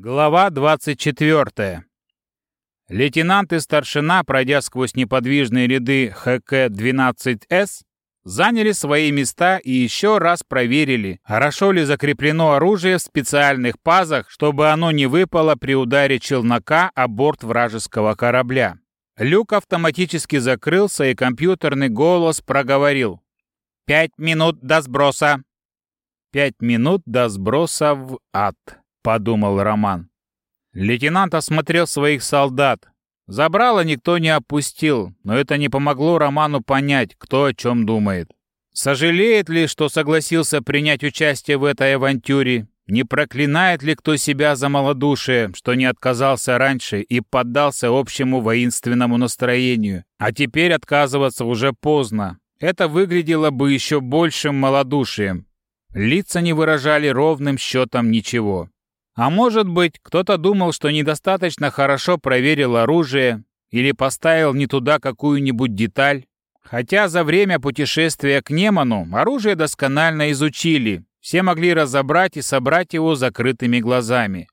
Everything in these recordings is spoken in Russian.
Глава 24. Лейтенант и старшина, пройдя сквозь неподвижные ряды ХК-12С, заняли свои места и еще раз проверили, хорошо ли закреплено оружие в специальных пазах, чтобы оно не выпало при ударе челнока о борт вражеского корабля. Люк автоматически закрылся, и компьютерный голос проговорил. «Пять минут до сброса». «Пять минут до сброса в ад», — подумал Роман. Лейтенант осмотрел своих солдат. Забрало никто не опустил, но это не помогло Роману понять, кто о чем думает. Сожалеет ли, что согласился принять участие в этой авантюре? Не проклинает ли кто себя за малодушие, что не отказался раньше и поддался общему воинственному настроению? А теперь отказываться уже поздно. Это выглядело бы еще большим малодушием. Лица не выражали ровным счетом ничего. А может быть, кто-то думал, что недостаточно хорошо проверил оружие или поставил не туда какую-нибудь деталь. Хотя за время путешествия к Неману оружие досконально изучили, все могли разобрать и собрать его закрытыми глазами.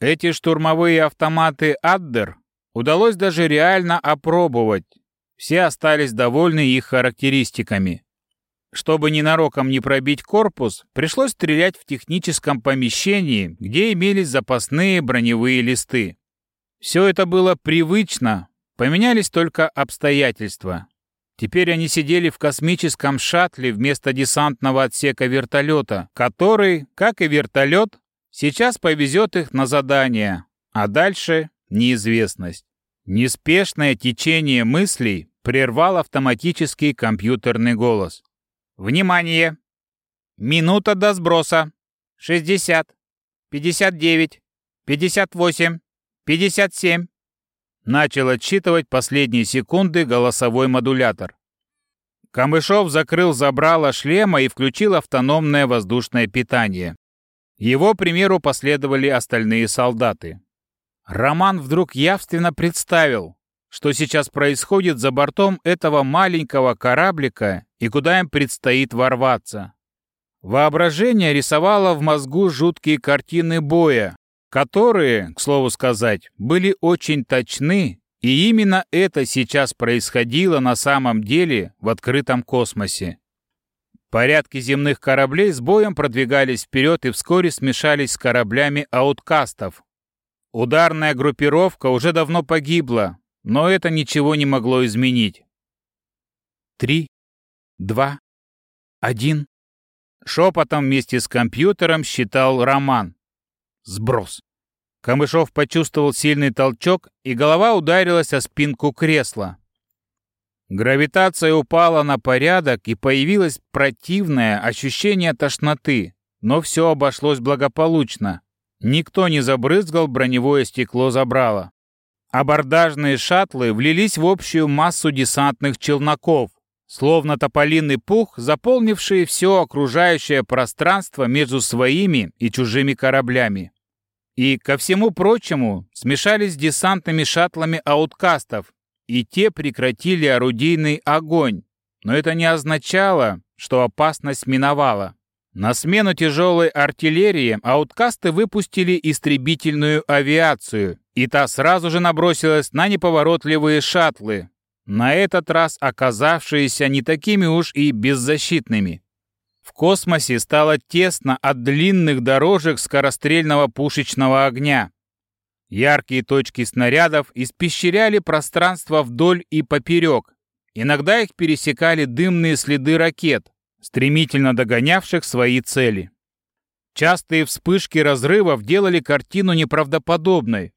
Эти штурмовые автоматы «Аддер» удалось даже реально опробовать. Все остались довольны их характеристиками. Чтобы ненароком не пробить корпус, пришлось стрелять в техническом помещении, где имелись запасные броневые листы. Все это было привычно, поменялись только обстоятельства. Теперь они сидели в космическом шаттле вместо десантного отсека вертолета, который, как и вертолет, сейчас повезет их на задание, а дальше неизвестность. Неспешное течение мыслей прервал автоматический компьютерный голос. Внимание! Минута до сброса. 60, 59, 58, 57. Начал отсчитывать последние секунды голосовой модулятор. Камышов закрыл забрало шлема и включил автономное воздушное питание. Его примеру последовали остальные солдаты. Роман вдруг явственно представил, что сейчас происходит за бортом этого маленького кораблика и куда им предстоит ворваться. Воображение рисовало в мозгу жуткие картины боя, которые, к слову сказать, были очень точны, и именно это сейчас происходило на самом деле в открытом космосе. Порядки земных кораблей с боем продвигались вперед и вскоре смешались с кораблями ауткастов. Ударная группировка уже давно погибла, но это ничего не могло изменить. Три, два, один. Шепотом вместе с компьютером считал Роман. Сброс. Камышов почувствовал сильный толчок, и голова ударилась о спинку кресла. Гравитация упала на порядок, и появилось противное ощущение тошноты, но все обошлось благополучно. Никто не забрызгал броневое стекло забрала. Абордажные шаттлы влились в общую массу десантных челноков, словно тополиный пух, заполнивший все окружающее пространство между своими и чужими кораблями. И, ко всему прочему, смешались с десантными шаттлами ауткастов, и те прекратили орудийный огонь, но это не означало, что опасность миновала. На смену тяжелой артиллерии ауткасты выпустили истребительную авиацию, и та сразу же набросилась на неповоротливые шаттлы, на этот раз оказавшиеся не такими уж и беззащитными. В космосе стало тесно от длинных дорожек скорострельного пушечного огня. Яркие точки снарядов испещряли пространство вдоль и поперек. Иногда их пересекали дымные следы ракет, стремительно догонявших свои цели. Частые вспышки разрывов делали картину неправдоподобной,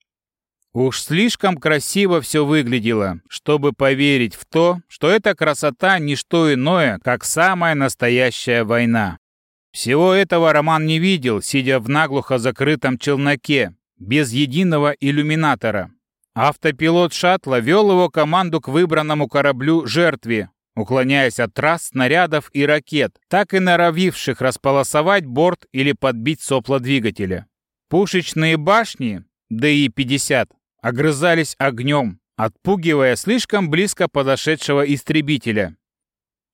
Уж слишком красиво все выглядело, чтобы поверить в то, что эта красота не что иное, как самая настоящая война. Всего этого Роман не видел, сидя в наглухо закрытом челноке, без единого иллюминатора. Автопилот шаттла вел его команду к выбранному кораблю жертве, уклоняясь от трасс, снарядов и ракет, так и норовивших располосовать борт или подбить сопла двигателя. Пушечные башни, ДИ-50, огрызались огнем, отпугивая слишком близко подошедшего истребителя.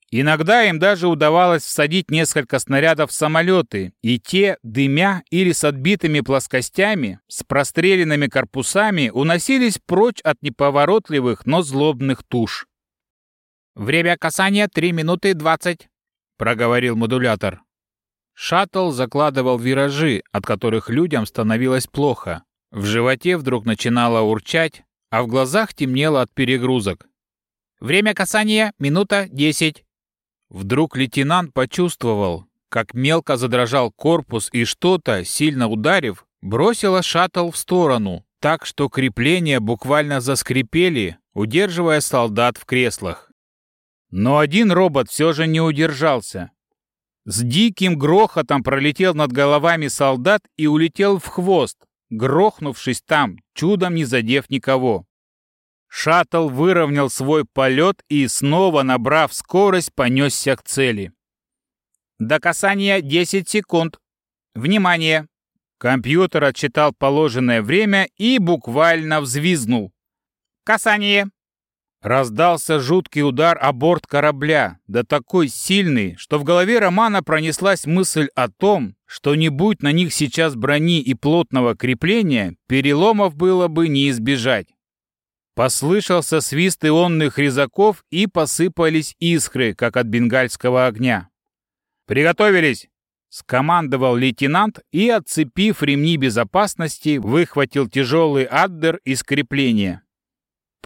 Иногда им даже удавалось всадить несколько снарядов в самолеты, и те, дымя или с отбитыми плоскостями, с простреленными корпусами, уносились прочь от неповоротливых, но злобных туш. «Время касания 3 минуты 20», — проговорил модулятор. Шаттл закладывал виражи, от которых людям становилось плохо. В животе вдруг начинало урчать, а в глазах темнело от перегрузок. «Время касания — минута десять». Вдруг лейтенант почувствовал, как мелко задрожал корпус и что-то, сильно ударив, бросило шаттл в сторону, так что крепления буквально заскрипели, удерживая солдат в креслах. Но один робот все же не удержался. С диким грохотом пролетел над головами солдат и улетел в хвост, грохнувшись там, чудом не задев никого. Шаттл выровнял свой полет и, снова набрав скорость, понесся к цели. До касания 10 секунд. Внимание! Компьютер отчитал положенное время и буквально взвизгнул. Касание! Раздался жуткий удар о борт корабля, да такой сильный, что в голове Романа пронеслась мысль о том, что не будь на них сейчас брони и плотного крепления, переломов было бы не избежать. Послышался свист ионных резаков и посыпались искры, как от бенгальского огня. «Приготовились!» — скомандовал лейтенант и, отцепив ремни безопасности, выхватил тяжелый аддер из крепления.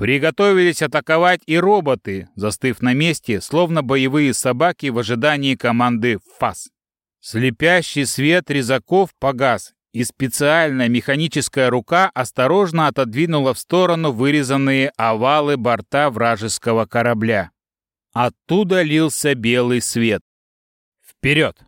Приготовились атаковать и роботы, застыв на месте, словно боевые собаки в ожидании команды «ФАС». Слепящий свет резаков погас, и специальная механическая рука осторожно отодвинула в сторону вырезанные овалы борта вражеского корабля. Оттуда лился белый свет. Вперед!